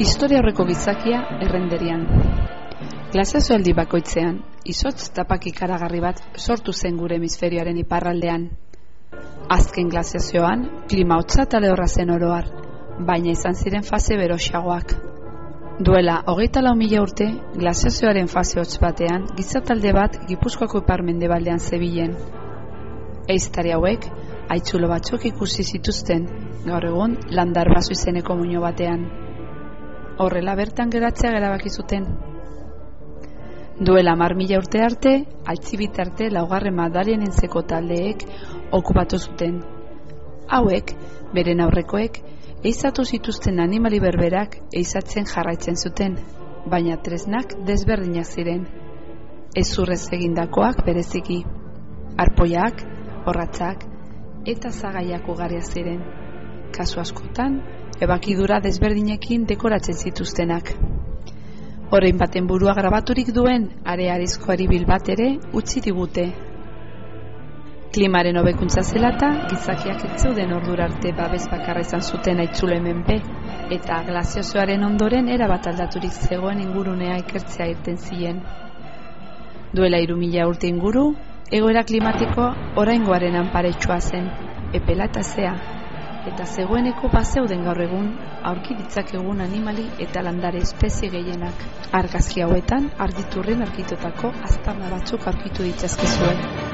Historia horreko gizakia errenderian. Glaziazioaldi bakoitzean, izotz tapak ikaragarri bat sortu zen gure hemisferioaren iparraldean. Azken glaziazioan, klima hotza eta lehorra zen oroar, baina izan ziren fase beroxagoak. Duela, hogeita lau mila urte, glaziazioaren fase hotz batean, gizatalde bat gipuzkoako iparmende baldean zebilen. Eiztari hauek, haitzulo batzuk ikusi zituzten, gaur egun, landar bazu izeneko muño batean. Horrela bertan geratzea gerabaki zuten. Duela mar mila urte arte, altzibitarte laugarren madalien entzeko taldeek okupatu zuten. Hauek, beren aurrekoek, eizatu zituzten animali berberak eizatzen jarraitzen zuten, baina tresnak desberdinak ziren. Ezurrez egindakoak bereziki. Arpoiak, horratzak, eta zagaiak ugaria ziren. Kasu askotan, ebakidura desberdinekin dekoratzen zituztenak. Horein baten burua grabaturik duen arearizko bil bat ere utzi digute. Klimaren hobekuntza zelata, gizakiak ez zeuden ordura arte babez bakarra izan zuten aitzule menpe, eta glaziozoaren ondoren erabat aldaturik zegoen ingurunea ikertzea irten ziren. Duela iru urte inguru, egoera klimatiko oraingoaren anparetsua zen, epela eta zea, eta zegoeneko bazeuden gaur egun aurki egun animali eta landare espezie gehienak. Argazki hauetan argiturren argitotako aztarna batzuk aurkitu ditzazkezuen.